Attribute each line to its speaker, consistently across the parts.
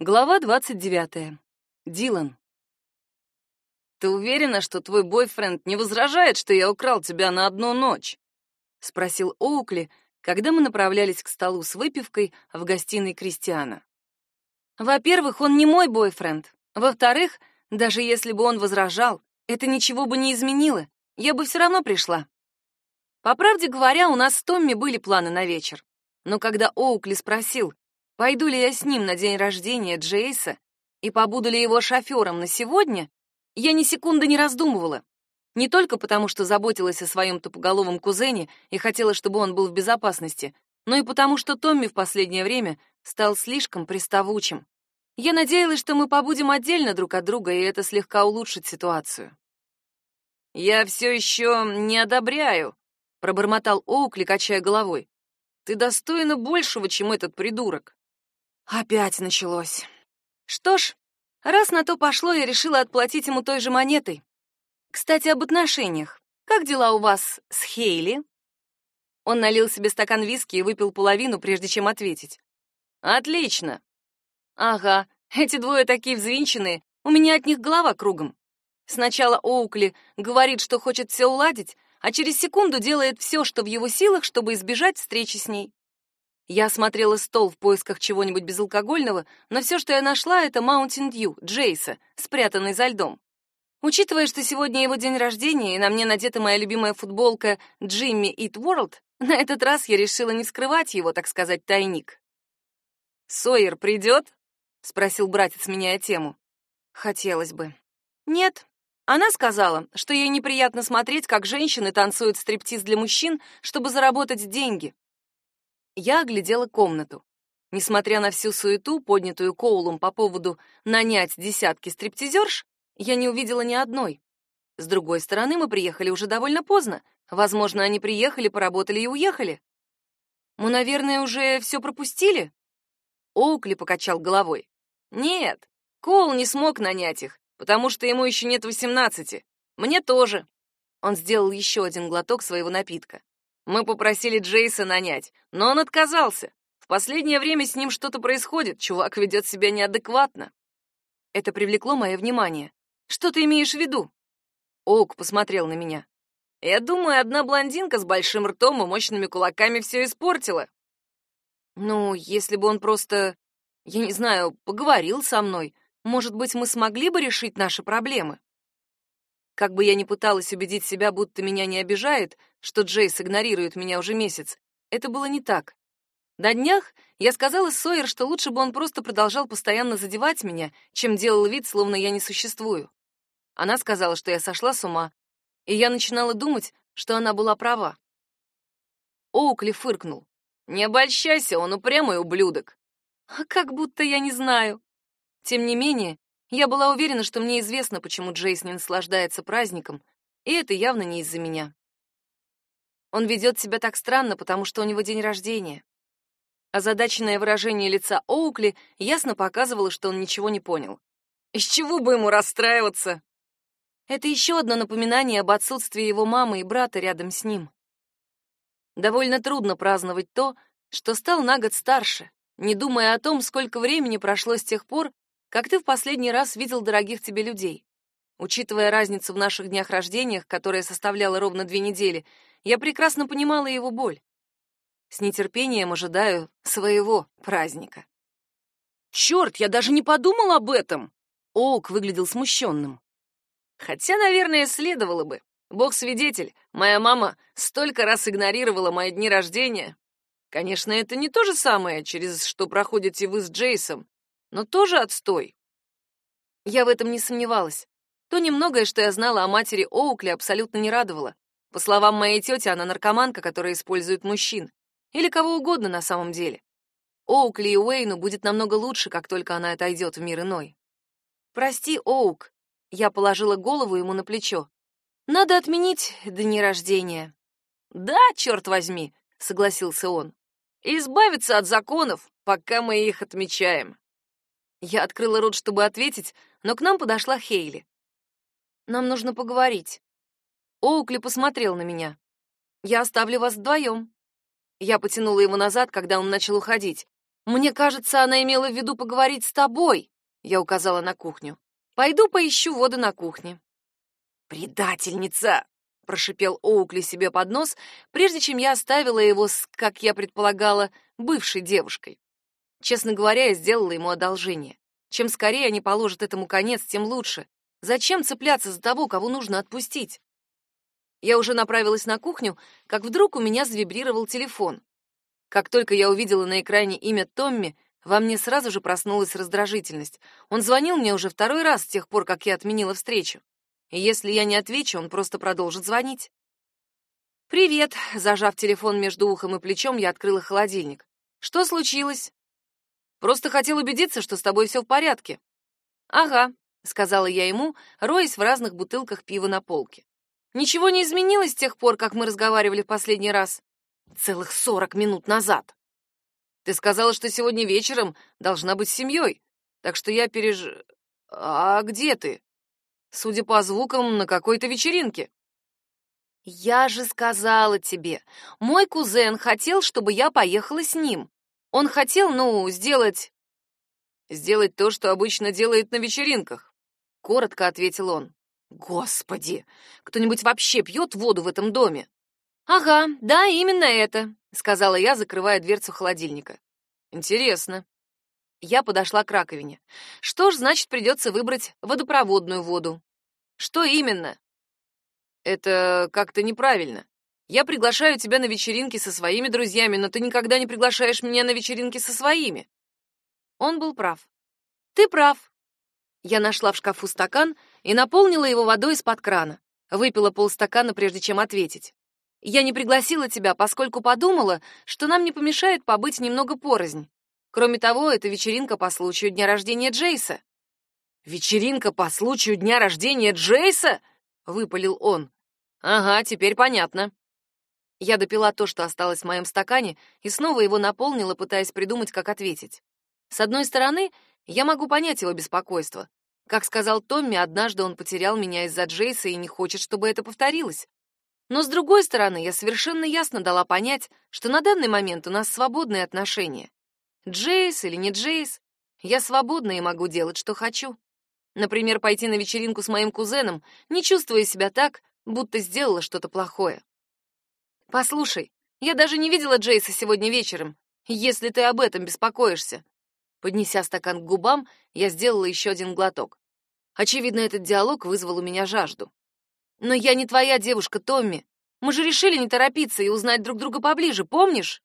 Speaker 1: Глава 29. Дилан.
Speaker 2: «Ты уверена, что твой бойфренд не возражает, что я украл тебя на одну ночь?» — спросил Оукли, когда мы направлялись к столу с выпивкой в гостиной Кристиана.
Speaker 1: «Во-первых, он не мой бойфренд. Во-вторых, даже если бы он возражал, это ничего бы не изменило. Я бы все равно пришла. По правде говоря, у нас с Томми были планы на вечер. Но когда Оукли спросил, Пойду ли я с ним на день рождения Джейса и побуду ли его шофером на сегодня, я ни секунды не раздумывала. Не только потому, что заботилась о своем тупоголовом кузене и хотела, чтобы он был в безопасности, но и потому, что Томми в последнее время стал слишком приставучим. Я надеялась, что мы побудем отдельно друг от друга, и это слегка улучшит ситуацию.
Speaker 2: «Я все еще не одобряю», — пробормотал Оукли, качая головой. «Ты достойна большего, чем этот придурок».
Speaker 1: Опять началось. Что ж, раз на то пошло, я решила отплатить ему той же монетой. Кстати, об отношениях. Как дела у вас с Хейли? Он налил себе стакан виски и выпил половину, прежде чем ответить.
Speaker 2: Отлично.
Speaker 1: Ага, эти двое такие взвинченные, у меня от них голова кругом. Сначала Оукли говорит, что хочет все уладить, а через секунду делает все, что в его силах, чтобы избежать встречи с ней. Я осмотрела стол в поисках чего-нибудь безалкогольного, но все, что я нашла, это Mountain Dew Джейса, спрятанный за льдом. Учитывая, что сегодня его день рождения, и на мне надета моя любимая футболка Jimmy Eat World, на этот раз я решила не скрывать его, так сказать, тайник.
Speaker 2: «Сойер придет?» — спросил братец, меняя тему.
Speaker 1: «Хотелось бы». «Нет». Она сказала, что ей неприятно смотреть, как женщины танцуют стриптиз для мужчин, чтобы заработать деньги. Я оглядела комнату. Несмотря на всю суету, поднятую Коулом по поводу нанять десятки стриптизерш, я не увидела ни одной. С другой стороны, мы приехали уже довольно поздно. Возможно, они приехали, поработали и уехали. Мы, наверное, уже все пропустили? Оукли покачал головой.
Speaker 2: Нет, Коул не смог нанять их, потому что ему еще нет восемнадцати. Мне тоже.
Speaker 1: Он сделал еще один глоток своего напитка.
Speaker 2: Мы попросили Джейса нанять, но он отказался. В последнее время с ним что-то происходит, чувак ведет себя неадекватно.
Speaker 1: Это привлекло мое внимание. Что ты имеешь в виду? Оук посмотрел на меня.
Speaker 2: Я думаю, одна блондинка с большим ртом и мощными кулаками все испортила.
Speaker 1: Ну, если бы он просто, я не знаю, поговорил со мной, может быть, мы смогли бы решить наши проблемы. Как бы я ни пыталась убедить себя, будто меня не обижает, что Джейс игнорирует меня уже месяц, это было не так. На днях я сказала Сойер, что лучше бы он просто продолжал постоянно задевать меня, чем делал вид, словно я не существую. Она сказала, что я сошла с ума, и я начинала думать, что она была права. Оукли фыркнул.
Speaker 2: «Не обольщайся, он упрямый ублюдок».
Speaker 1: А как будто я не знаю. Тем не менее, я была уверена, что мне известно, почему Джейс не наслаждается праздником, и это явно не из-за меня. Он ведет себя так странно, потому что у него день рождения. Озадаченное выражение лица Оукли ясно показывало, что он ничего не понял.
Speaker 2: Из чего бы ему расстраиваться?
Speaker 1: Это еще одно напоминание об отсутствии его мамы и брата рядом с ним. Довольно трудно праздновать то, что стал на год старше, не думая о том, сколько времени прошло с тех пор, как ты в последний раз видел дорогих тебе людей? Учитывая разницу в наших днях рождениях, которая составляла ровно две недели, я прекрасно понимала его боль. С нетерпением ожидаю своего праздника.
Speaker 2: Черт, я даже не подумал об этом.
Speaker 1: Оук выглядел смущенным.
Speaker 2: Хотя, наверное, следовало бы. Бог свидетель, моя мама столько раз игнорировала мои дни рождения. Конечно, это не то же самое, через что проходите вы с Джейсом, но тоже отстой.
Speaker 1: Я в этом не сомневалась. То немногое, что я знала о матери Оукли, абсолютно не радовало. По словам моей тети, она наркоманка, которая использует мужчин. Или кого угодно на самом деле. Оукли и Уэйну будет намного лучше, как только она отойдет в мир иной. «Прости, Оук», — я положила голову ему на плечо. «Надо отменить дни рождения».
Speaker 2: «Да, черт возьми», — согласился он. «Избавиться от законов, пока мы их отмечаем».
Speaker 1: Я открыла рот, чтобы ответить, но к нам подошла Хейли. Нам нужно поговорить. Оукли посмотрел на меня. Я оставлю вас вдвоем. Я потянула его назад, когда он начал уходить. Мне кажется, она имела в виду поговорить с тобой, я указала на кухню. Пойду поищу воду на кухне. Предательница, прошипел Оукли себе под нос, прежде чем я оставила его с, как я предполагала, бывшей девушкой. Честно говоря, я сделала ему одолжение. Чем скорее они положат этому конец, тем лучше. Зачем цепляться за того, кого нужно отпустить? Я уже направилась на кухню, как вдруг у меня завибрировал телефон. Как только я увидела на экране имя Томми, во мне сразу же проснулась раздражительность. Он звонил мне уже второй раз с тех пор, как я отменила встречу. И если я не отвечу, он просто продолжит звонить. «Привет», — зажав телефон между ухом и плечом, я открыла холодильник. «Что случилось?» «Просто хотел убедиться, что с тобой все в порядке». «Ага», — сказала я ему, роясь в разных бутылках пива на полке. «Ничего не изменилось с тех пор, как мы разговаривали в последний раз?» «Целых сорок минут назад». «Ты сказала, что сегодня вечером должна быть с семьей, так что я переж... А где ты?» Судя по звукам, на какой-то вечеринке. Я же сказала тебе, мой кузен хотел, чтобы я поехала с ним. Он хотел, ну, сделать сделать то, что обычно делает на вечеринках, коротко ответил он. Господи, кто-нибудь вообще пьет воду в этом доме? Ага, да, именно это, сказала я, закрывая дверцу холодильника. Интересно. Я подошла к раковине. Что ж, значит, придется выбрать водопроводную воду. Что именно? Это как-то неправильно. Я приглашаю тебя на вечеринки со своими друзьями, но ты никогда не приглашаешь меня на вечеринки со своими. Он был прав. Ты прав. Я нашла в шкафу стакан и наполнила его водой из-под крана. Выпила полстакана, прежде чем ответить. Я не пригласила тебя, поскольку подумала, что нам не помешает побыть немного порознь. Кроме того, это вечеринка по случаю дня рождения Джейса. Вечеринка по случаю дня рождения Джейса? выпалил он. Ага, теперь понятно. Я допила то, что осталось в моем стакане, и снова его наполнила, пытаясь придумать, как ответить. С одной стороны, я могу понять его беспокойство. Как сказал Томми, однажды он потерял меня из-за Джейса и не хочет, чтобы это повторилось. Но с другой стороны, я совершенно ясно дала понять, что на данный момент у нас свободные отношения. Джейс или не Джейс, я свободна и могу делать, что хочу. Например, пойти на вечеринку с моим кузеном, не чувствуя себя так, будто сделала что-то плохое. Послушай, я даже не видела Джейса сегодня вечером, если ты об этом беспокоишься. Поднеся стакан к губам, я сделала еще один глоток. Очевидно, этот диалог вызвал у меня жажду. Но я не твоя девушка, Томми. Мы же решили не торопиться и узнать друг друга поближе, помнишь?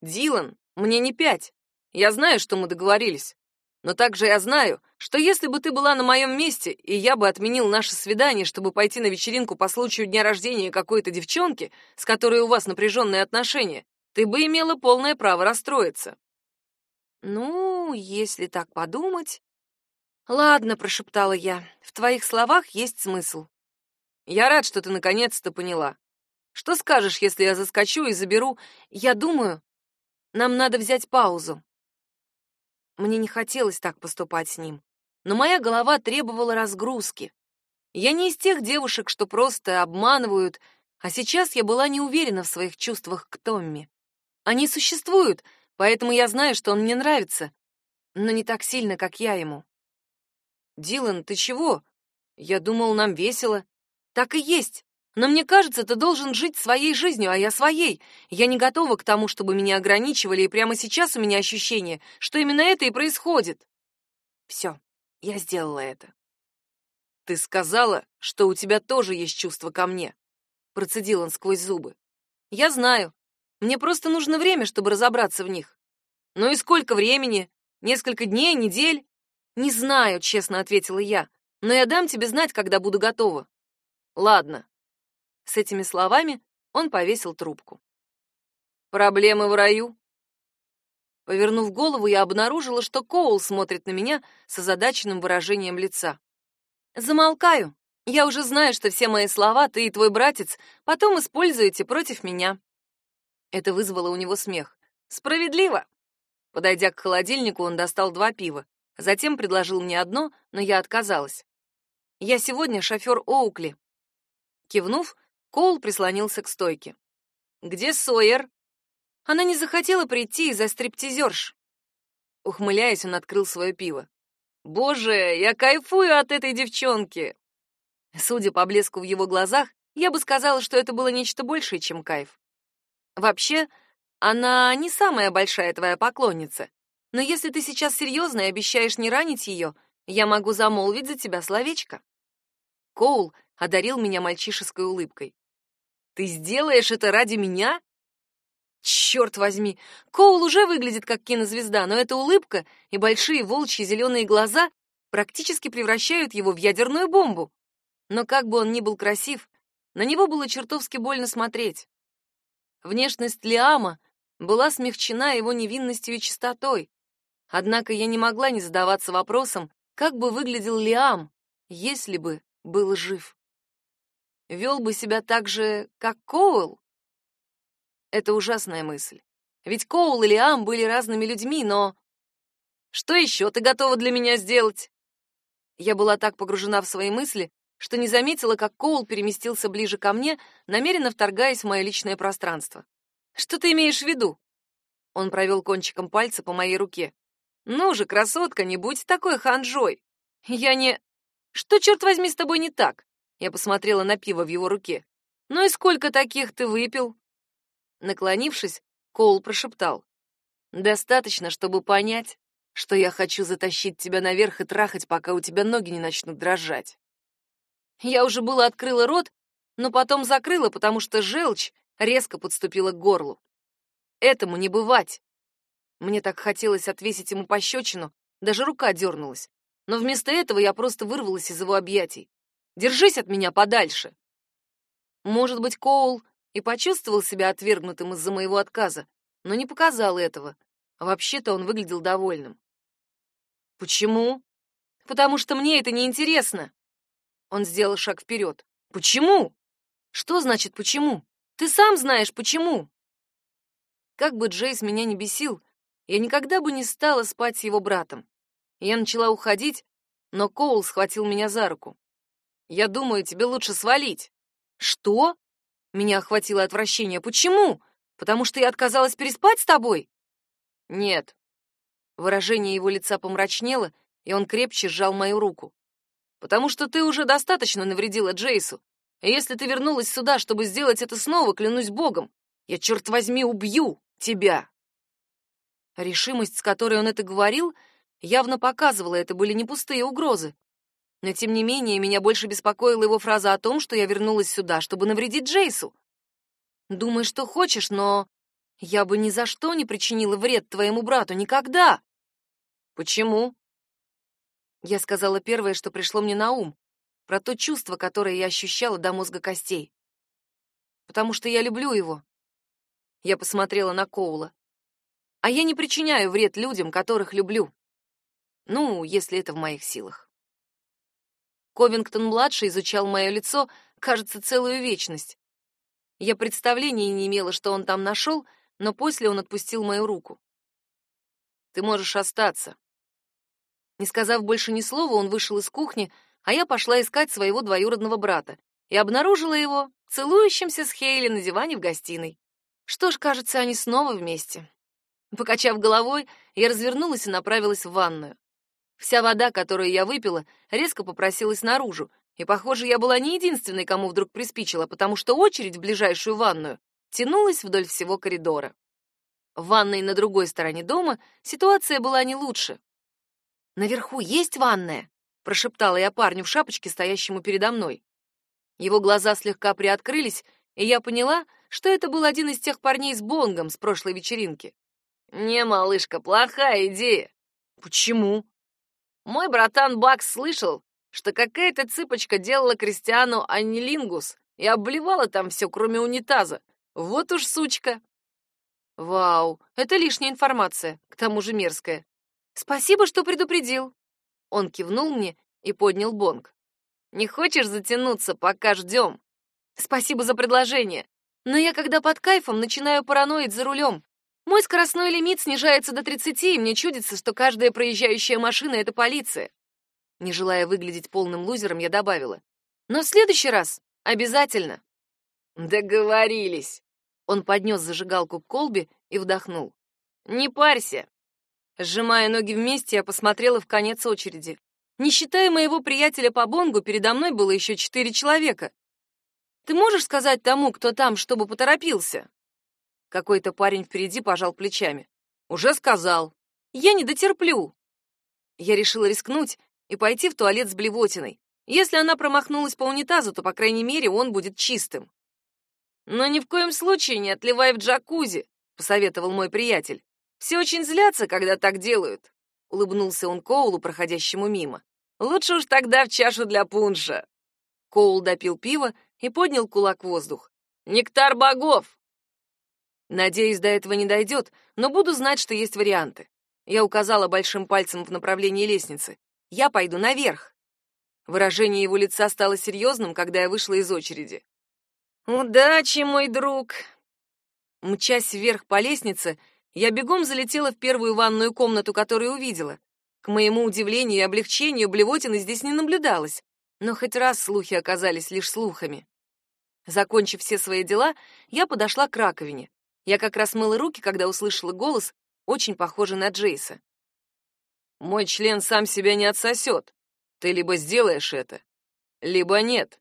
Speaker 1: Дилан, мне не пять. Я знаю, что мы договорились. Но также я знаю, что если бы ты была на моем месте, и я бы отменил наше свидание, чтобы пойти на вечеринку по случаю дня рождения какой-то девчонки, с которой у вас напряженные отношения, ты бы имела полное право расстроиться. Ну, если так подумать... Ладно, прошептала я. В твоих словах есть смысл. Я рад, что ты наконец-то поняла. Что скажешь, если я заскочу и заберу? Я думаю, нам надо взять паузу. Мне не хотелось так поступать с ним, но моя голова требовала разгрузки. Я не из тех девушек, что просто обманывают, а сейчас я была не уверена в своих чувствах к Томми. Они существуют, поэтому я знаю, что он мне нравится, но не так сильно, как я ему. Дилан, ты чего? Я думал, нам весело. Так и есть. Но мне кажется, ты должен жить своей жизнью, а я своей. Я не готова к тому, чтобы меня ограничивали, и прямо сейчас у меня ощущение, что именно это и происходит. Все, я сделала это. Ты сказала, что у тебя тоже есть чувства ко мне, процедил он сквозь зубы. Я знаю. Мне просто нужно время, чтобы разобраться в них. Ну и сколько времени? Несколько дней, недель? Не знаю, честно ответила я. Но я дам тебе знать, когда буду готова. Ладно, с этими словами он повесил трубку. Проблемы в раю. Повернув голову, я обнаружила, что Коул смотрит на меня с озадаченным выражением лица. Замолкаю. Я уже знаю, что все мои слова ты и твой братец потом используете против меня. Это вызвало у него смех. Справедливо. Подойдя к холодильнику, он достал два пива. Затем предложил мне одно, но я отказалась. Я сегодня шофер Оукли. Кивнув, Коул прислонился к стойке. «Где Сойер?» Она не захотела прийти из-за стриптизерш.
Speaker 2: Ухмыляясь, он открыл свое пиво. «Боже, я кайфую от этой девчонки!» Судя по блеску в его глазах, я бы сказала, что это было нечто большее, чем кайф. Вообще, она не самая большая твоя поклонница. Но если ты сейчас серьезно и обещаешь не ранить ее, я могу замолвить за тебя словечко. Коул одарил меня мальчишеской улыбкой. Ты сделаешь это ради меня? Черт возьми, Коул уже выглядит как кинозвезда, но эта улыбка и большие волчьи зеленые глаза практически превращают его в ядерную бомбу. Но как бы он ни был красив, на него было чертовски больно смотреть. Внешность Лиама была смягчена его невинностью и чистотой. Однако я не могла не задаваться вопросом, как бы выглядел Лиам, если бы был жив. Вел бы себя так же, как Коул? Это ужасная мысль. Ведь Коул и Лиам были разными людьми, но... Что еще ты готова для меня сделать? Я была так погружена в свои мысли, что не заметила, как Коул переместился ближе ко мне, намеренно вторгаясь в мое личное пространство. Что ты имеешь в виду? Он провел кончиком пальца по моей руке. Ну же, красотка, не будь такой ханжой. Я не Что черт возьми с тобой не так? Я посмотрела на пиво в его руке. Ну и сколько таких ты выпил? Наклонившись, Коул прошептал: "Достаточно, чтобы понять, что я хочу затащить тебя наверх и трахать, пока у тебя ноги не начнут дрожать". Я уже было открыла рот, но потом закрыла, потому что желчь резко подступила к горлу. Этому не бывать. Мне так хотелось отвесить ему пощечину, даже рука дернулась. Но вместо этого я просто вырвалась из его объятий. Держись от меня подальше. Может быть, Коул и почувствовал себя отвергнутым из-за моего отказа, но не показал этого. Вообще-то он выглядел довольным. Почему? Потому что мне это не интересно. Он сделал шаг вперед. Почему? Что значит почему? Ты сам знаешь почему. Как бы Джейс меня не бесил, я никогда бы не стала спать с его братом. Я начала уходить, но Коул схватил меня за руку. Я думаю, тебе лучше свалить. Что? Меня охватило отвращение. Почему? Потому что я отказалась переспать с тобой? Нет. Выражение его лица помрачнело, и он крепче сжал мою руку. Потому что ты уже достаточно навредила Джейсу. И если ты вернулась сюда, чтобы сделать это снова, клянусь богом, я черт возьми убью тебя. Решимость, с которой он это говорил, явно показывала, это были не пустые угрозы. Но тем не менее, меня больше беспокоила его фраза о том, что я вернулась сюда, чтобы навредить Джейсу. Думай, что хочешь, но я бы ни за что не причинила вред твоему брату никогда. Почему? Я сказала первое, что пришло мне на ум, про то чувство, которое я ощущала до мозга костей. Потому что я люблю его. Я посмотрела на Коула. А я не причиняю вред людям, которых люблю. Ну, если это в моих силах. Ковингтон-младший изучал мое лицо, кажется, целую вечность. Я представления не имела, что он там нашел, но после он отпустил мою руку. «Ты можешь остаться». Не сказав больше ни слова, он вышел из кухни, а я пошла искать своего двоюродного брата и обнаружила его целующимся с Хейли на диване в гостиной. Что ж, кажется, они снова вместе. Покачав головой, я развернулась и направилась в ванную. Вся вода, которую я выпила, резко попросилась наружу, и, похоже, я была не единственной, кому вдруг приспичило, потому что очередь в ближайшую ванную тянулась вдоль всего коридора. В ванной на другой стороне дома ситуация была не лучше. «Наверху есть ванная?» — прошептала я парню в шапочке, стоящему передо мной. Его глаза слегка приоткрылись, и я поняла, что это был один из тех парней с бонгом с прошлой вечеринки. «Не, малышка, плохая идея». «Почему?» Мой братан Бакс слышал, что какая-то цыпочка делала Кристиану аннилингус и обливала там все, кроме унитаза. Вот уж сучка. Вау, это лишняя информация, к тому же мерзкая. Спасибо, что предупредил. Он кивнул мне и поднял бонг. Не хочешь затянуться, пока ждем? Спасибо за предложение. Но я, когда под кайфом, начинаю параноить за рулем. Мой скоростной лимит снижается до 30, и мне чудится, что каждая проезжающая машина — это полиция. Не желая выглядеть полным лузером, я добавила. Но в следующий раз обязательно. Договорились. Он поднес зажигалку к колбе и вдохнул. Не парься.
Speaker 1: Сжимая ноги вместе, я посмотрела в конец очереди. Не считая моего приятеля по бонгу, передо мной было еще четыре человека. Ты можешь сказать тому, кто там, чтобы поторопился? Какой-то парень впереди пожал плечами. Уже сказал. Я не дотерплю. Я решила рискнуть и пойти в туалет с блевотиной. Если она промахнулась по унитазу, то, по крайней мере, он будет чистым. Но ни в коем случае не отливай в джакузи, посоветовал мой приятель. Все очень злятся, когда так делают. Улыбнулся он Коулу, проходящему мимо. Лучше уж тогда в чашу для пунша. Коул допил пиво и поднял кулак в воздух. Нектар богов. Надеюсь, до этого не дойдет, но буду знать, что есть варианты. Я указала большим пальцем в направлении лестницы. Я пойду наверх. Выражение его лица стало серьезным, когда я вышла из очереди. Удачи, мой друг. Мчась вверх по лестнице, я бегом залетела в первую ванную комнату, которую увидела. К моему удивлению и облегчению блевотины здесь не наблюдалось, но хоть раз слухи оказались лишь слухами. Закончив все свои дела, я подошла к раковине. Я как раз мыла руки, когда услышала голос, очень похожий на Джейса. «Мой член сам себя не отсосет. Ты либо сделаешь это, либо нет».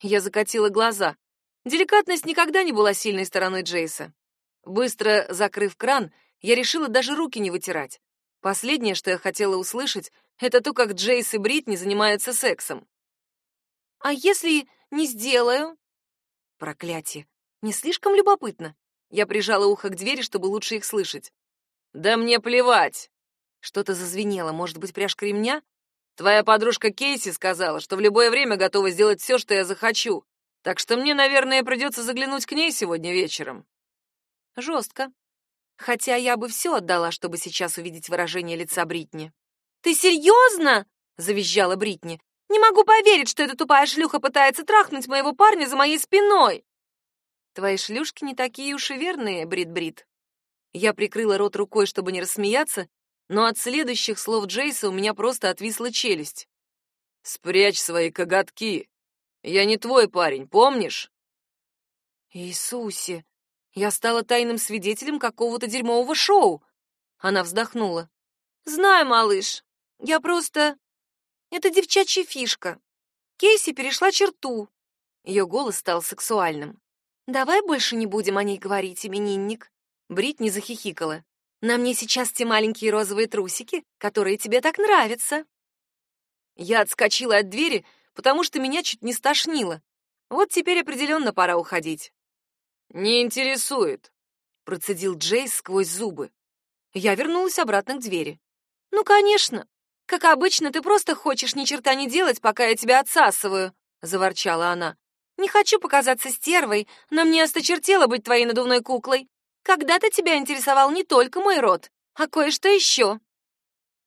Speaker 1: Я закатила глаза. Деликатность никогда не была сильной стороной Джейса. Быстро закрыв кран, я решила даже руки не вытирать. Последнее, что я хотела услышать, это то, как Джейс и Бритни занимаются сексом. «А если не сделаю?» Проклятие. Не слишком любопытно. Я прижала ухо к двери, чтобы лучше их слышать. «Да мне плевать!» Что-то зазвенело, может быть, пряжка ремня? Твоя подружка Кейси сказала, что в любое время готова сделать все, что я захочу. Так что мне, наверное, придется заглянуть к ней сегодня вечером. Жестко. Хотя я бы все отдала, чтобы сейчас увидеть выражение лица Бритни. «Ты серьезно?» — завизжала Бритни. «Не могу поверить, что эта тупая шлюха пытается трахнуть моего парня за моей спиной!» «Твои шлюшки не такие уж и верные, Брит-Брит». Я прикрыла рот рукой, чтобы не рассмеяться, но от следующих слов Джейса у меня просто отвисла челюсть. «Спрячь свои коготки! Я не твой парень, помнишь?» «Иисусе! Я стала тайным свидетелем какого-то дерьмового шоу!» Она вздохнула. «Знаю, малыш. Я просто... Это девчачья фишка. Кейси перешла черту». Ее голос стал сексуальным. «Давай больше не будем о ней говорить, именинник». Бритни захихикала. На мне сейчас те маленькие розовые трусики, которые тебе так нравятся. Я отскочила от двери, потому что меня чуть не стошнило. Вот теперь определенно пора уходить. Не интересует, процедил Джейс сквозь зубы. Я вернулась обратно к двери. Ну, конечно. Как обычно, ты просто хочешь ни черта не делать, пока я тебя отсасываю, заворчала она. Не хочу показаться стервой, но мне осточертело быть твоей надувной куклой. Когда-то тебя интересовал не только мой род, а кое-что еще.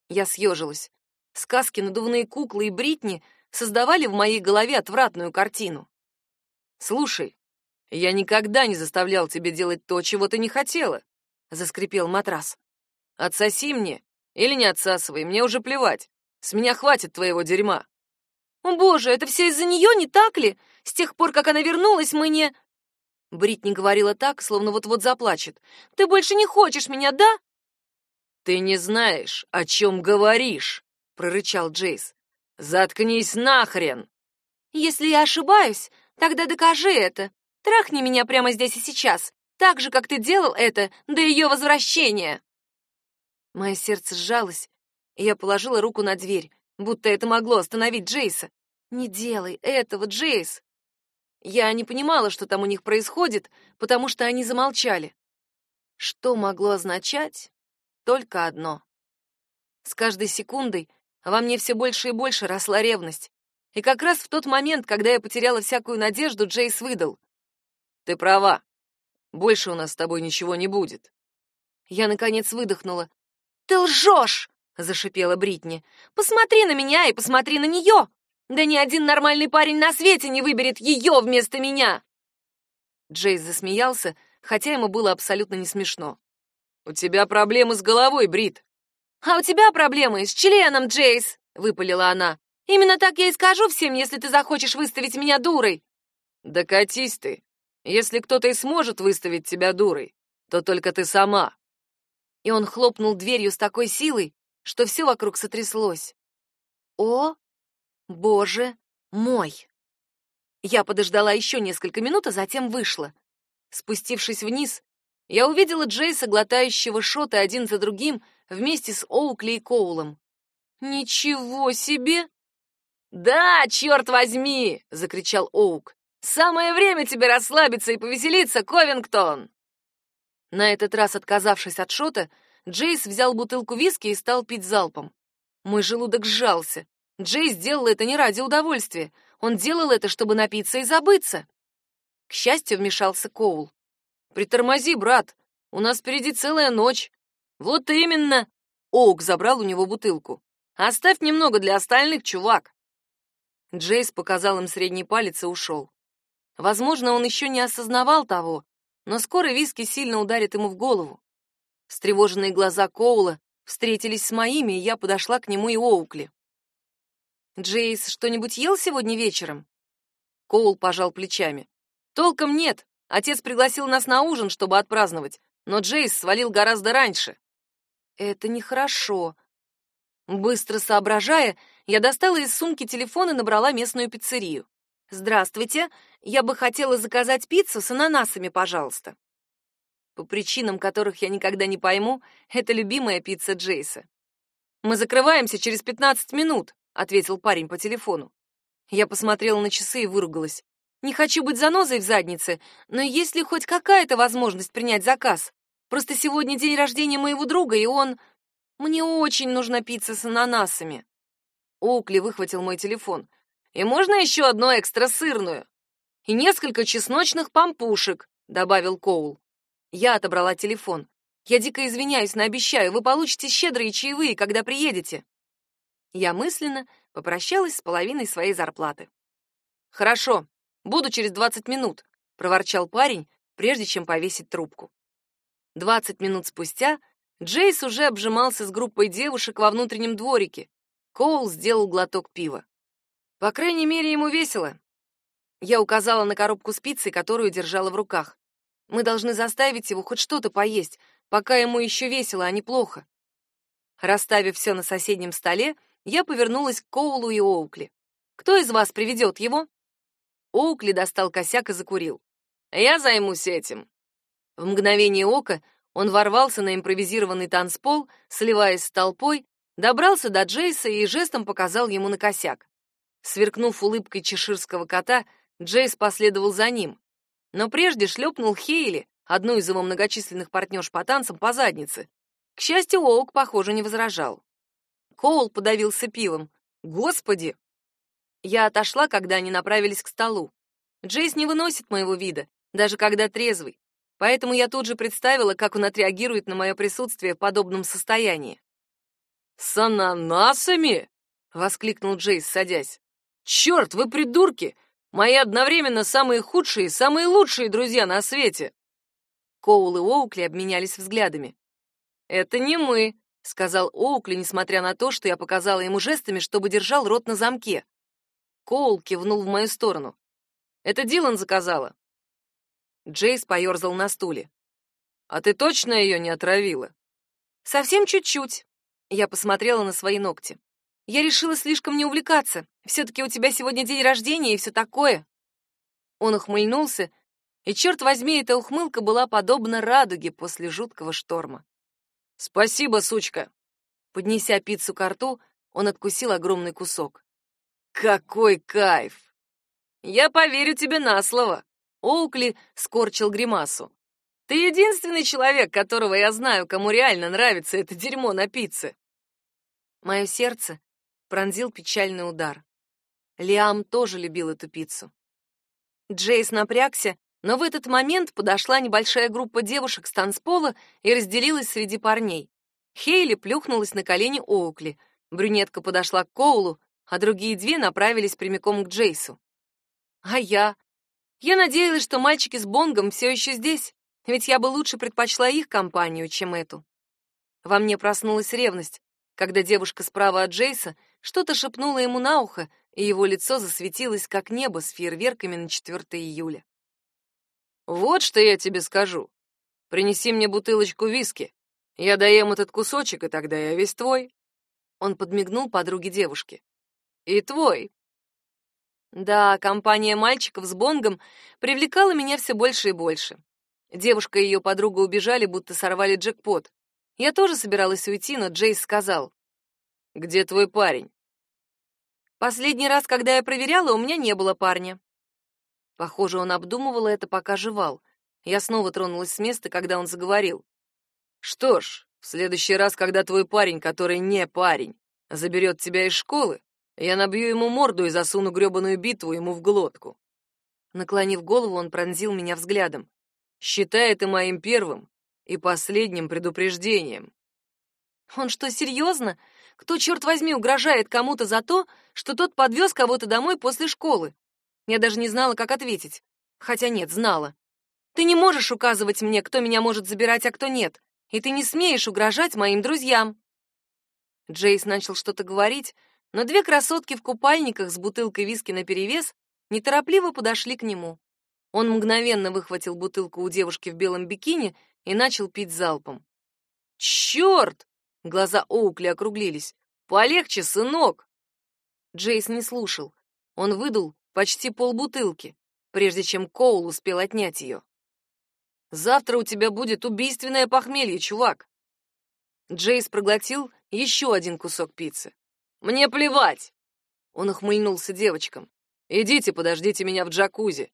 Speaker 1: Я съежилась. Сказки «Надувные куклы» и «Бритни» создавали в моей голове отвратную картину. «Слушай, я никогда не заставлял тебя делать то, чего ты не хотела», — заскрипел матрас. «Отсоси мне или не отсасывай, мне уже плевать. С меня хватит твоего дерьма». «О, боже, это все из-за нее, не так ли? С тех пор, как она вернулась, мы не...» Бритни говорила так, словно вот-вот заплачет. «Ты больше не хочешь меня, да?» «Ты не знаешь, о чем говоришь», — прорычал Джейс. «Заткнись нахрен!» «Если я ошибаюсь, тогда докажи это. Трахни меня прямо здесь и сейчас, так же, как ты делал это до ее возвращения». Мое сердце сжалось, и я положила руку на дверь, будто это могло остановить Джейса. «Не делай этого, Джейс!» Я не понимала, что там у них происходит, потому что они замолчали. Что могло означать? Только одно. С каждой секундой во мне все больше и больше росла ревность. И как раз в тот момент, когда я потеряла всякую надежду, Джейс выдал. «Ты права. Больше у нас с тобой ничего не будет». Я, наконец, выдохнула. «Ты лжешь!» — зашипела Бритни. «Посмотри на меня и посмотри на нее! Да ни один нормальный парень на свете не выберет ее вместо меня!» Джейс засмеялся, хотя ему было абсолютно не смешно. «У тебя проблемы с головой, Брит. «А у тебя проблемы с членом, Джейс!» — выпалила она. «Именно так я и скажу всем, если ты захочешь выставить меня дурой!» «Да катись ты! Если кто-то и сможет выставить тебя дурой, то только ты сама!» и он хлопнул дверью с такой силой, что все вокруг сотряслось. О, боже мой! Я подождала еще несколько минут, а затем вышла. Спустившись вниз, я увидела Джейса, глотающего шоты один за другим вместе с Оукли и Коулом. «Ничего себе!» «Да, черт возьми!» — закричал Оук. «Самое время тебе расслабиться и повеселиться, Ковингтон!» На этот раз, отказавшись от шота, Джейс взял бутылку виски и стал пить залпом. Мой желудок сжался. Джейс сделал это не ради удовольствия. Он делал это, чтобы напиться и забыться. К счастью, вмешался Коул. «Притормози, брат. У нас впереди целая ночь». «Вот именно!» Оук забрал у него бутылку. «Оставь немного для остальных, чувак». Джейс показал им средний палец и ушел. Возможно, он еще не осознавал того, но скоро виски сильно ударит ему в голову. Встревоженные глаза Коула встретились с моими, и я подошла к нему и Оукли. «Джейс что-нибудь ел сегодня вечером?» Коул пожал плечами. «Толком нет. Отец пригласил нас на ужин, чтобы отпраздновать, но Джейс свалил гораздо раньше». «Это нехорошо». Быстро соображая, я достала из сумки телефон и набрала местную пиццерию. «Здравствуйте, я бы хотела заказать пиццу с ананасами, пожалуйста». По причинам, которых я никогда не пойму, это любимая пицца Джейса. «Мы закрываемся через 15 минут», — ответил парень по телефону. Я посмотрела на часы и выругалась. «Не хочу быть занозой в заднице, но есть ли хоть какая-то возможность принять заказ? Просто сегодня день рождения моего друга, и он... Мне очень нужна пицца с ананасами». Оукли выхватил мой телефон. «И можно еще одну экстрасырную?» «И несколько чесночных пампушек», — добавил Коул. Я отобрала телефон. «Я дико извиняюсь, но обещаю, вы получите щедрые чаевые, когда приедете». Я мысленно попрощалась с половиной своей зарплаты. «Хорошо, буду через двадцать минут», — проворчал парень, прежде чем повесить трубку. Двадцать минут спустя Джейс уже обжимался с группой девушек во внутреннем дворике, Коул сделал глоток пива. По крайней мере, ему весело. Я указала на коробку с пиццей, которую держала в руках. Мы должны заставить его хоть что-то поесть, пока ему еще весело, а не плохо. Расставив все на соседнем столе, я повернулась к Коулу и Оукли. «Кто из вас приведет его?» Оукли достал косяк и закурил. «Я займусь этим». В мгновение ока он ворвался на импровизированный танцпол, сливаясь с толпой, добрался до Джейса и жестом показал ему на косяк. Сверкнув улыбкой чеширского кота, Джейс последовал за ним. Но прежде шлепнул Хейли, одну из его многочисленных партнерш по танцам, по заднице. К счастью, Оук, похоже, не возражал. Коул подавился пивом. «Господи!» Я отошла, когда они направились к столу. Джейс не выносит моего вида, даже когда трезвый, поэтому я тут же представила, как он отреагирует на мое присутствие в подобном состоянии. «С ананасами?» — воскликнул Джейс, садясь. «Черт, вы придурки! Мои одновременно самые худшие и самые лучшие друзья на свете!» Коул и Оукли обменялись взглядами. «Это не мы», — сказал Оукли, несмотря на то, что я показала ему жестами, чтобы держал рот на замке. Коул кивнул в мою сторону. «Это Дилан заказала». Джейс поерзал на стуле. «А ты точно ее не отравила?» «Совсем чуть-чуть. Я посмотрела на свои ногти. Я решила слишком не увлекаться. Все-таки у тебя сегодня день рождения и все такое. Он ухмыльнулся, и, черт возьми, эта ухмылка была подобна радуге после жуткого шторма. «Спасибо, сучка!» Поднеся пиццу к рту, он откусил огромный кусок. «Какой кайф!» «Я поверю тебе на слово!» Оукли скорчил гримасу. «Ты единственный человек, которого я знаю, кому реально нравится это дерьмо на пицце!» Мое сердце пронзил печальный удар. Лиам тоже любил эту пиццу. Джейс напрягся, но в этот момент подошла небольшая группа девушек с танцпола и разделилась среди парней. Хейли плюхнулась на колени Оукли, брюнетка подошла к Коулу, а другие две направились прямиком к Джейсу. А я? Я надеялась, что мальчики с Бонгом все еще здесь, ведь я бы лучше предпочла их компанию, чем эту. Во мне проснулась ревность когда девушка справа от Джейса что-то шепнула ему на ухо, и его лицо засветилось, как небо с фейерверками на 4 июля. «Вот что я тебе скажу. Принеси мне бутылочку виски.
Speaker 2: Я доем этот кусочек, и тогда я весь твой. Он подмигнул подруге девушки. И твой. Да, компания мальчиков с бонгом привлекала меня все больше и больше. Девушка и ее подруга убежали, будто сорвали джекпот. Я тоже собиралась уйти, но Джейс сказал: "Где твой парень?" Последний раз, когда я проверяла, у меня не было парня. Похоже, он обдумывал это, пока жевал. Я снова тронулась с места, когда он заговорил. Что ж, в следующий раз, когда твой парень, который не парень, заберет тебя из школы, я набью ему морду и засуну грёбаную битву ему в глотку. Наклонив голову, он пронзил меня взглядом. Считай это моим первым и последним предупреждением. Он что, серьезно? Кто, черт возьми, угрожает кому-то за то, что тот подвез кого-то домой после школы? Я даже не знала, как ответить. Хотя нет, знала. Ты не можешь указывать мне, кто меня может забирать, а кто нет. И ты не смеешь угрожать моим друзьям. Джейс начал что-то говорить, но две красотки в купальниках с бутылкой виски наперевес неторопливо подошли к нему. Он мгновенно выхватил бутылку у девушки в белом бикини и начал пить залпом. «Черт!» — глаза Оукли округлились. «Полегче, сынок!» Джейс не слушал. Он выдул почти полбутылки, прежде чем Коул успел отнять ее. «Завтра у тебя будет убийственное похмелье, чувак!» Джейс проглотил еще один кусок пиццы. «Мне плевать!» Он ухмыльнулся девочкам. «Идите, подождите меня в джакузи.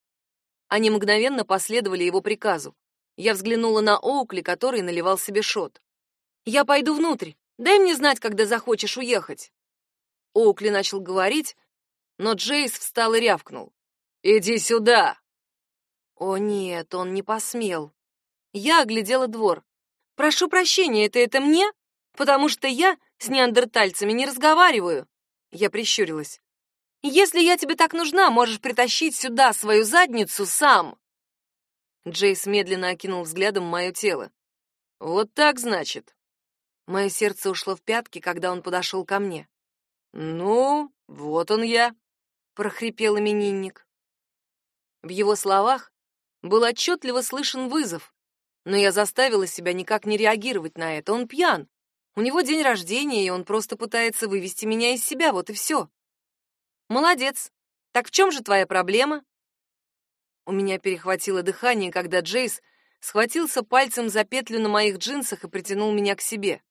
Speaker 2: Они мгновенно последовали его приказу. Я взглянула на Оукли, который наливал себе шот. «Я пойду внутрь. Дай мне знать, когда захочешь уехать». Оукли начал говорить, но Джейс встал и рявкнул. «Иди сюда!» О нет, он не посмел. Я оглядела двор. «Прошу прощения, это это мне? Потому что я с неандертальцами не разговариваю». Я прищурилась. Если я тебе так нужна, можешь притащить сюда свою задницу сам. Джейс медленно окинул взглядом мое тело. Вот так, значит. Мое сердце ушло в пятки, когда он подошел ко мне. Ну, вот он я, прохрипел именинник. В его словах был отчетливо слышен вызов, но я заставила себя никак не реагировать на это. Он пьян. У него день рождения, и он просто пытается вывести меня из себя, вот и все. Молодец. Так в чем же твоя проблема? У меня перехватило дыхание, когда Джейс схватился пальцем за петлю на моих джинсах и притянул меня к себе.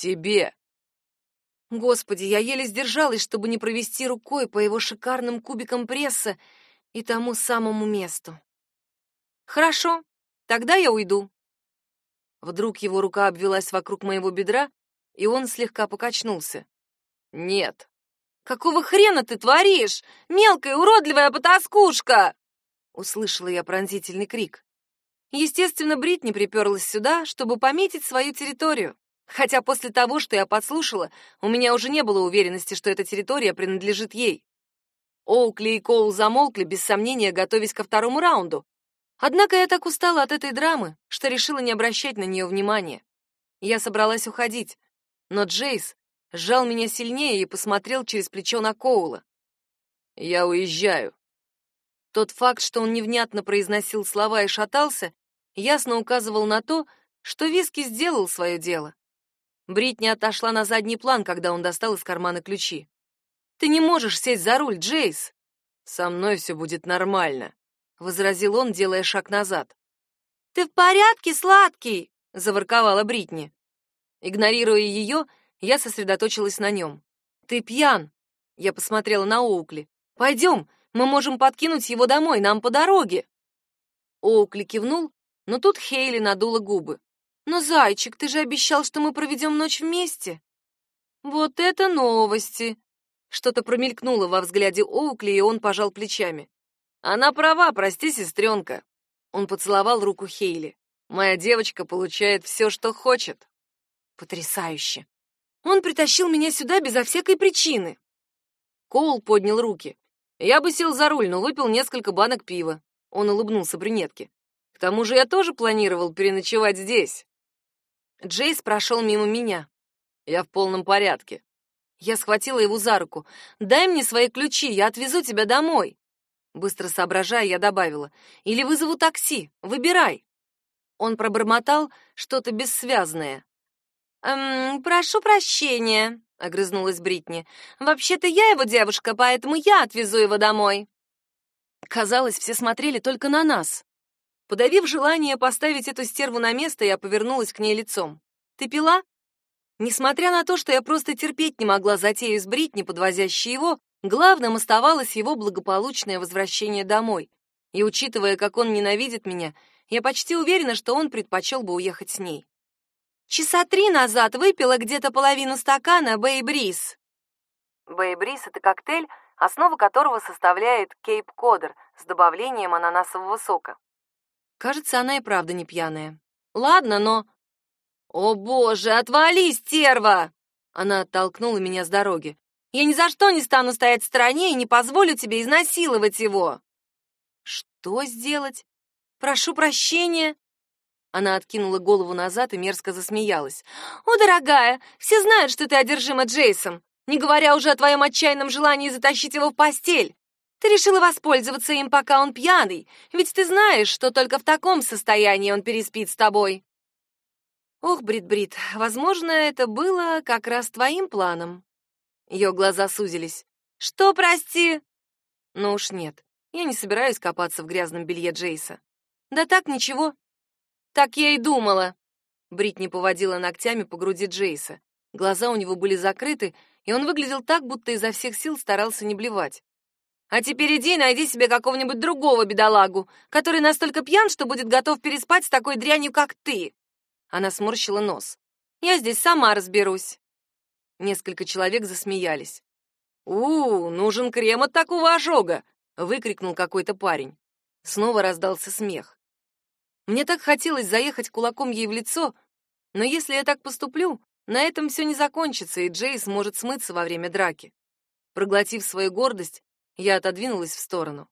Speaker 2: Тебе. Господи, я еле сдержалась, чтобы не провести рукой по его шикарным кубикам пресса и тому самому месту. Хорошо, тогда я уйду. Вдруг его рука обвелась вокруг моего бедра, и он слегка покачнулся. Нет. Какого хрена ты творишь? Мелкая, уродливая потаскушка!» Услышала я пронзительный крик. Естественно, Бритни приперлась сюда, чтобы пометить свою территорию. Хотя после того, что я подслушала, у меня уже не было уверенности, что эта территория принадлежит ей. Оукли и Коул замолкли, без сомнения, готовясь ко второму раунду. Однако я так устала от этой драмы, что решила не обращать на нее внимания. Я собралась уходить, но Джейс сжал меня сильнее и посмотрел через плечо на Коула. «Я уезжаю». Тот факт, что он невнятно произносил слова и шатался, ясно указывал на то, что Виски сделал свое дело. Бритни отошла на задний план, когда он достал из кармана ключи. «Ты не можешь сесть за руль, Джейс!» «Со мной все будет нормально», — возразил он, делая шаг назад. «Ты в порядке, сладкий?» — заворковала Бритни. Игнорируя ее, я сосредоточилась на нем. «Ты пьян!» Я посмотрела на Оукли. «Пойдем, мы можем подкинуть его домой, нам по дороге!» Оукли кивнул, но тут Хейли надула губы. «Но, зайчик, ты же обещал, что мы проведем ночь вместе!» «Вот это новости!» Что-то промелькнуло во взгляде Оукли, и он пожал плечами. «Она права, прости, сестренка!» Он поцеловал руку Хейли. «Моя девочка получает все, что хочет!» «Потрясающе!» Он притащил меня сюда безо всякой причины. Коул поднял руки. Я бы сел за руль, но выпил несколько банок пива. Он улыбнулся брюнетке. К тому же я тоже планировал переночевать здесь. Джейс прошел мимо меня. Я в полном порядке. Я схватила его за руку. «Дай мне свои ключи, я отвезу тебя домой». Быстро соображая, я добавила. «Или вызову такси. Выбирай».
Speaker 1: Он пробормотал что-то бессвязное.
Speaker 2: «Эм, прошу прощения», — огрызнулась Бритни. «Вообще-то я его девушка, поэтому я отвезу его домой».
Speaker 1: Казалось, все смотрели только на нас. Подавив желание поставить эту стерву на место, я повернулась к ней лицом. «Ты пила?» Несмотря на то, что я просто терпеть не могла затею с Бритни, подвозящей его, главным оставалось его благополучное возвращение домой. И учитывая, как он ненавидит меня, я почти уверена, что он предпочел бы уехать с ней.
Speaker 2: Часа три назад выпила где-то половину стакана Бейбрис.
Speaker 1: Бейбрис — это коктейль, основа которого составляет кейп-кодер с добавлением ананасового сока. Кажется, она и правда не пьяная. Ладно, но
Speaker 2: «О боже, отвали, стерва!»
Speaker 1: Она оттолкнула меня с дороги.
Speaker 2: «Я ни за что не стану стоять в стороне и не позволю тебе изнасиловать его!»
Speaker 1: «Что сделать? Прошу прощения!» Она откинула голову назад и мерзко засмеялась.
Speaker 2: «О, дорогая, все знают, что ты одержима Джейсом, не говоря уже о твоем отчаянном желании затащить его в постель. Ты решила воспользоваться им, пока он пьяный, ведь ты знаешь, что только в таком состоянии он переспит с тобой».
Speaker 1: Ох, Брит-Брит, возможно, это было как раз твоим планом. Ее глаза сузились.
Speaker 2: Что, прости?
Speaker 1: Ну уж нет. Я не собираюсь копаться в грязном белье Джейса. Да так ничего.
Speaker 2: Так я и думала.
Speaker 1: Бритни поводила ногтями по груди Джейса. Глаза у него были закрыты, и он выглядел так, будто изо всех сил старался не блевать.
Speaker 2: А теперь иди и найди себе какого-нибудь другого бедолагу, который настолько пьян, что будет готов переспать с такой дрянью, как ты.
Speaker 1: Она сморщила нос.
Speaker 2: «Я здесь сама разберусь».
Speaker 1: Несколько человек засмеялись. «У, нужен крем от такого ожога!» — выкрикнул какой-то парень. Снова раздался смех. Мне так хотелось заехать кулаком ей в лицо, но если я так поступлю, на этом все не закончится, и Джейс может смыться во время драки. Проглотив свою гордость, я отодвинулась в сторону.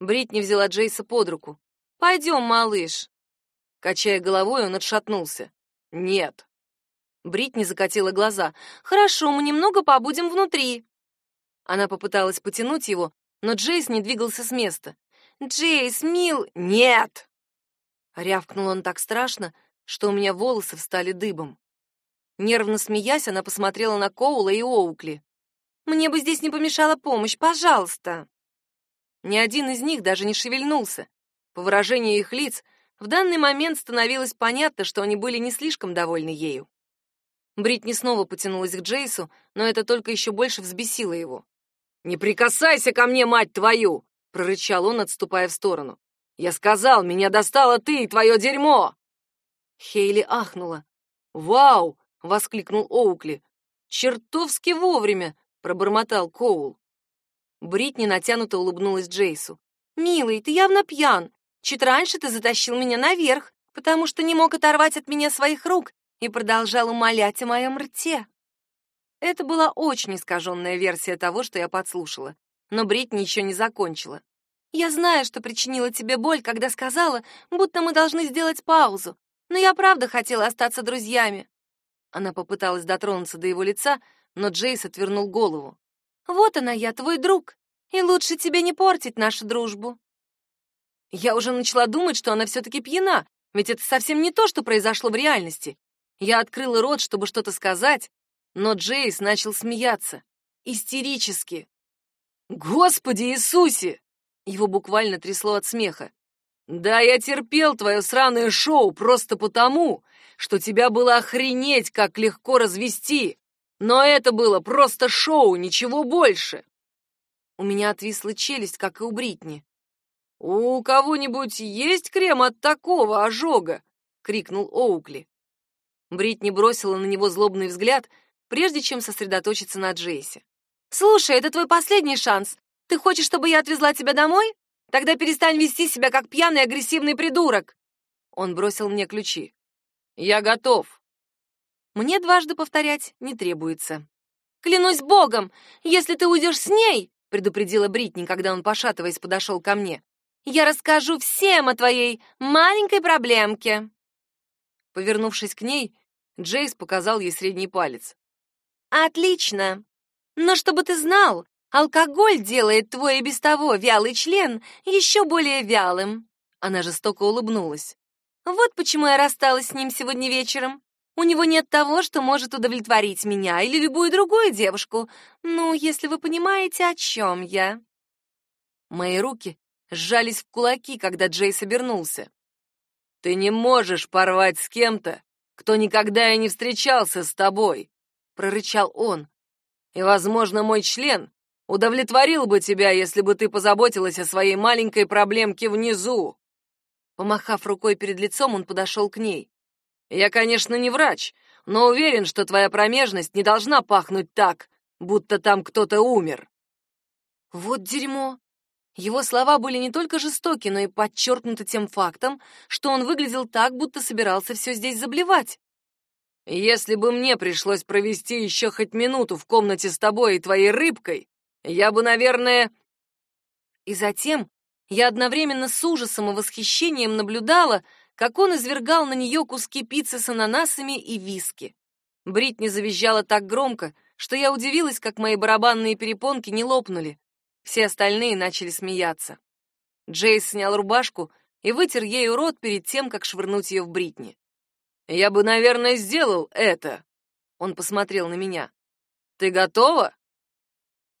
Speaker 1: Бритни взяла Джейса под руку.
Speaker 2: «Пойдем, малыш».
Speaker 1: Качая головой, он отшатнулся. «Нет».
Speaker 2: Бритни закатила глаза. «Хорошо, мы немного побудем внутри».
Speaker 1: Она попыталась потянуть его, но Джейс не двигался с места.
Speaker 2: «Джейс, мил...»
Speaker 1: «Нет!» Рявкнул он так страшно, что у меня волосы встали дыбом. Нервно смеясь, она посмотрела на Коула и Оукли.
Speaker 2: «Мне бы здесь не помешала помощь, пожалуйста!»
Speaker 1: Ни один из них даже не шевельнулся. По выражению их лиц, в данный момент становилось понятно, что они были не слишком довольны ею. Бритни снова потянулась к Джейсу, но это только еще больше взбесило его. «Не прикасайся ко мне, мать твою!» — прорычал он, отступая в сторону. «Я сказал, меня достала ты и твое дерьмо!» Хейли ахнула. «Вау!» — воскликнул Оукли. «Чертовски вовремя!» — пробормотал Коул. Бритни натянуто улыбнулась Джейсу.
Speaker 2: «Милый, ты явно пьян. Чуть раньше ты затащил меня наверх, потому что не мог оторвать от меня своих рук и продолжал умолять о моем рте.
Speaker 1: Это была очень искаженная версия того, что я подслушала, но Брит ничего не закончила.
Speaker 2: Я знаю, что причинила тебе боль, когда сказала, будто мы должны сделать паузу, но я правда хотела остаться друзьями.
Speaker 1: Она попыталась дотронуться до его лица, но Джейс отвернул голову.
Speaker 2: Вот она я, твой друг, и лучше тебе не портить нашу дружбу.
Speaker 1: Я уже начала думать, что она все-таки пьяна, ведь это совсем не то, что произошло в реальности. Я открыла рот, чтобы что-то сказать, но Джейс начал смеяться. Истерически. «Господи Иисусе!» Его буквально трясло от смеха. «Да я терпел твое сраное шоу просто потому, что тебя было охренеть, как легко развести. Но это было просто шоу, ничего больше!» У меня отвисла челюсть, как и у Бритни. «У кого-нибудь есть крем от такого ожога?» — крикнул Оукли. Бритни бросила на него злобный взгляд, прежде чем сосредоточиться на Джейсе.
Speaker 2: «Слушай, это твой последний шанс. Ты хочешь, чтобы я отвезла тебя домой? Тогда перестань вести себя как пьяный агрессивный придурок!»
Speaker 1: Он бросил мне ключи. «Я готов». Мне дважды повторять не требуется.
Speaker 2: «Клянусь богом, если ты уйдешь с ней!» — предупредила Бритни, когда он, пошатываясь, подошел ко мне. Я расскажу всем о твоей маленькой проблемке.
Speaker 1: Повернувшись к ней, Джейс показал ей средний палец.
Speaker 2: Отлично. Но чтобы ты знал, алкоголь делает твой и без того вялый член еще более вялым.
Speaker 1: Она жестоко улыбнулась. Вот почему я рассталась с ним сегодня вечером. У него нет того, что может удовлетворить меня или любую другую девушку. Ну, если вы понимаете, о чем я.
Speaker 2: Мои руки сжались в кулаки, когда Джейс обернулся. Ты не можешь порвать с кем-то, кто никогда и не встречался с тобой, прорычал он. И, возможно, мой член удовлетворил бы тебя, если бы ты позаботилась о своей маленькой проблемке внизу. Помахав рукой перед лицом, он подошел к ней. Я, конечно, не врач, но уверен, что твоя промежность не должна пахнуть так, будто там кто-то умер.
Speaker 1: Вот дерьмо. Его слова были не только жестоки, но и подчеркнуты тем фактом, что он выглядел так, будто собирался все здесь заблевать.
Speaker 2: Если бы мне пришлось провести еще хоть минуту в комнате с тобой и твоей рыбкой, я бы, наверное...
Speaker 1: И затем я одновременно с ужасом и восхищением наблюдала, как он извергал на нее куски пиццы с ананасами и виски. Бритни завизжала так громко, что я удивилась, как мои барабанные перепонки не лопнули. Все остальные начали смеяться. Джейс снял рубашку и вытер ею рот перед тем, как швырнуть ее в Бритни.
Speaker 2: «Я бы, наверное, сделал это», — он посмотрел на меня. «Ты готова?»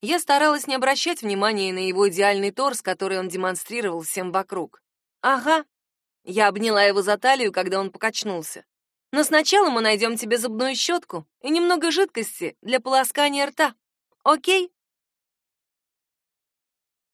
Speaker 1: Я старалась не обращать внимания на его идеальный торс, который он демонстрировал всем вокруг. «Ага». Я обняла его за талию, когда он покачнулся. «Но сначала мы найдем тебе зубную щетку и немного жидкости для полоскания рта. Окей?»